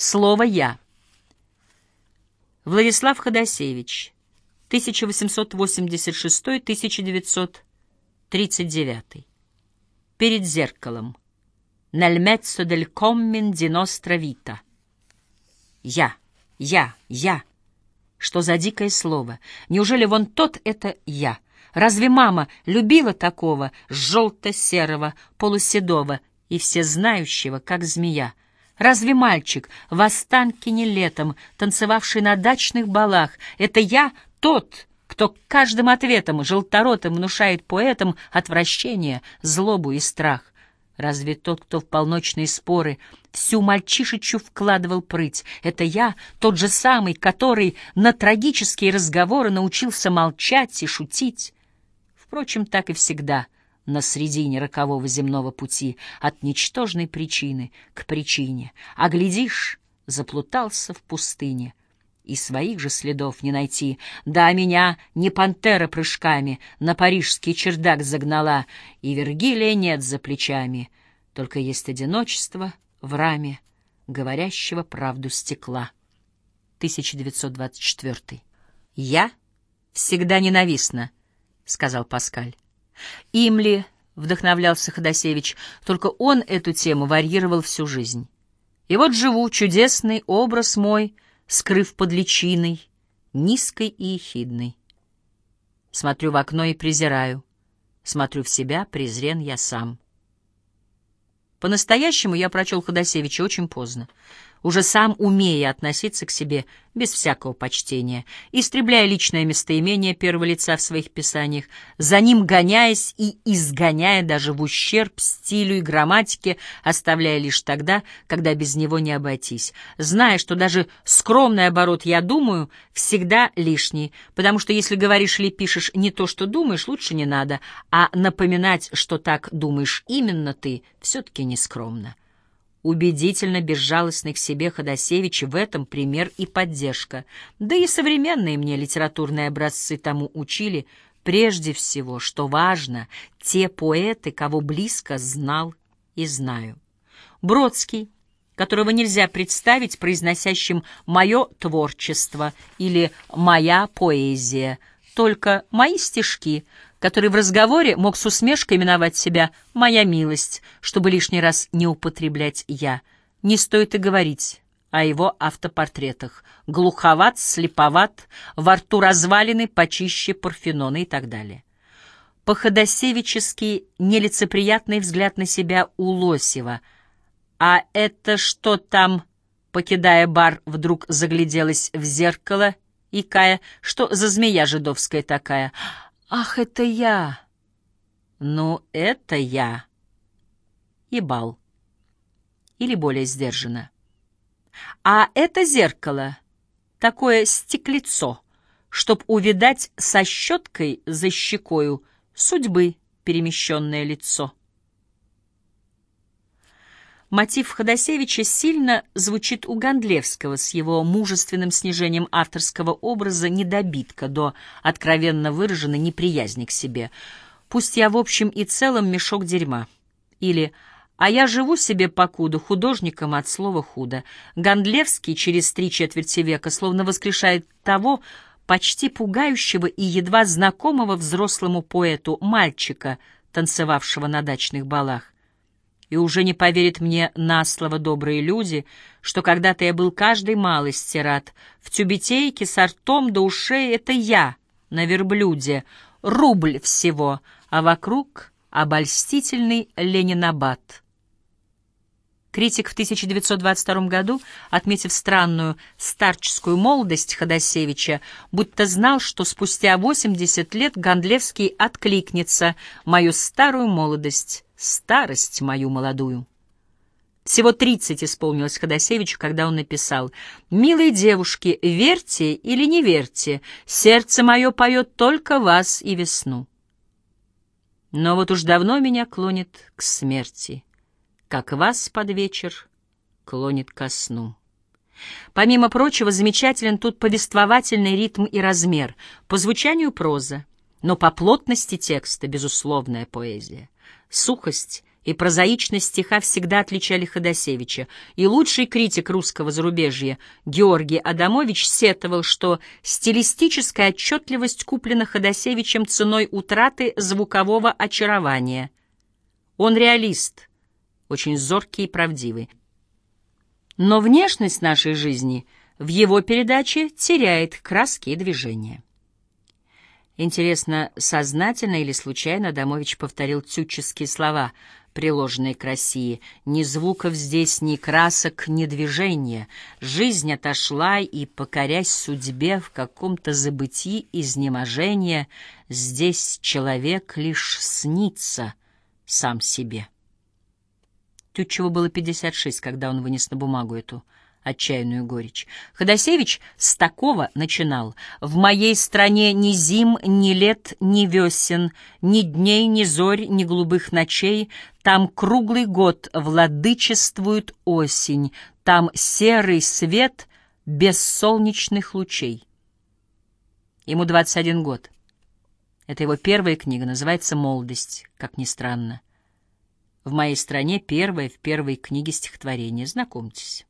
Слово «я». Владислав Ходосевич, 1886-1939. Перед зеркалом. Nel mezzo del commin di nostra. Я, я, я. Что за дикое слово? Неужели вон тот — это я? Разве мама любила такого желто-серого, полуседого и всезнающего, как змея? Разве мальчик в Останкине летом, танцевавший на дачных балах, это я тот, кто каждым ответом желторотым внушает поэтам отвращение, злобу и страх? Разве тот, кто в полночные споры всю мальчишечью вкладывал прыть, это я, тот же самый, который на трагические разговоры научился молчать и шутить? Впрочем, так и всегда — на средине рокового земного пути, от ничтожной причины к причине, а, глядишь, заплутался в пустыне, и своих же следов не найти. Да, меня не пантера прыжками на парижский чердак загнала, и Вергилия нет за плечами, только есть одиночество в раме говорящего правду стекла. 1924. «Я всегда ненавистна», — сказал Паскаль. Им ли вдохновлялся Ходосевич, только он эту тему варьировал всю жизнь. И вот живу, чудесный образ мой, скрыв под личиной, низкой и ехидной. Смотрю в окно и презираю, смотрю в себя, презрен я сам. По-настоящему я прочел Ходосевича очень поздно уже сам умея относиться к себе без всякого почтения, истребляя личное местоимение первого лица в своих писаниях, за ним гоняясь и изгоняя даже в ущерб стилю и грамматике, оставляя лишь тогда, когда без него не обойтись, зная, что даже скромный оборот «я думаю» всегда лишний, потому что если говоришь или пишешь не то, что думаешь, лучше не надо, а напоминать, что так думаешь именно ты, все-таки не скромно. Убедительно безжалостный к себе Ходосевич в этом пример и поддержка. Да и современные мне литературные образцы тому учили, прежде всего, что важно, те поэты, кого близко знал и знаю. Бродский, которого нельзя представить произносящим «моё творчество» или «моя поэзия», только «мои стишки», который в разговоре мог с усмешкой именовать себя «моя милость», чтобы лишний раз не употреблять «я». Не стоит и говорить о его автопортретах. Глуховат, слеповат, во рту развалины почище Парфенона и так далее. По-ходосевически нелицеприятный взгляд на себя у Лосева. А это что там, покидая бар, вдруг загляделась в зеркало, икая, что за змея жидовская такая — Ах, это я! Ну, это я. И бал. Или более сдержанно. А это зеркало, такое стеклецо, чтоб увидать со щеткой за щекою судьбы перемещенное лицо. Мотив Ходосевича сильно звучит у Гондлевского с его мужественным снижением авторского образа недобитка до откровенно выраженной неприязни к себе. «Пусть я в общем и целом мешок дерьма» или «А я живу себе покуда художником от слова «худо». Гондлевский через три четверти века словно воскрешает того почти пугающего и едва знакомого взрослому поэту мальчика, танцевавшего на дачных балах и уже не поверят мне на слово добрые люди, что когда-то я был каждой малости рад. В тюбетейке с ртом до ушей — это я, на верблюде, рубль всего, а вокруг — обольстительный Ленинабад. Критик в 1922 году, отметив странную старческую молодость Ходосевича, будто знал, что спустя 80 лет Гондлевский откликнется «Мою старую молодость, старость мою молодую». Всего 30 исполнилось Ходосевичу, когда он написал «Милые девушки, верьте или не верьте, сердце мое поет только вас и весну». Но вот уж давно меня клонит к смерти как вас под вечер клонит ко сну. Помимо прочего, замечателен тут повествовательный ритм и размер, по звучанию проза, но по плотности текста безусловная поэзия. Сухость и прозаичность стиха всегда отличали Ходосевича, и лучший критик русского зарубежья Георгий Адамович сетовал, что стилистическая отчетливость куплена Ходосевичем ценой утраты звукового очарования. Он реалист, очень зоркий и правдивый. Но внешность нашей жизни в его передаче теряет краски и движения. Интересно, сознательно или случайно Адамович повторил тютческие слова, приложенные к России. «Ни звуков здесь, ни красок, ни движения. Жизнь отошла, и, покорясь судьбе, в каком-то забытии изнеможения, здесь человек лишь снится сам себе». Тютчеву было 56, когда он вынес на бумагу эту отчаянную горечь. Ходосевич с такого начинал. «В моей стране ни зим, ни лет, ни весен, ни дней, ни зорь, ни голубых ночей. Там круглый год владычествует осень, там серый свет без солнечных лучей». Ему 21 год. Это его первая книга, называется «Молодость», как ни странно. В моей стране первое в первой книге стихотворение. Знакомьтесь.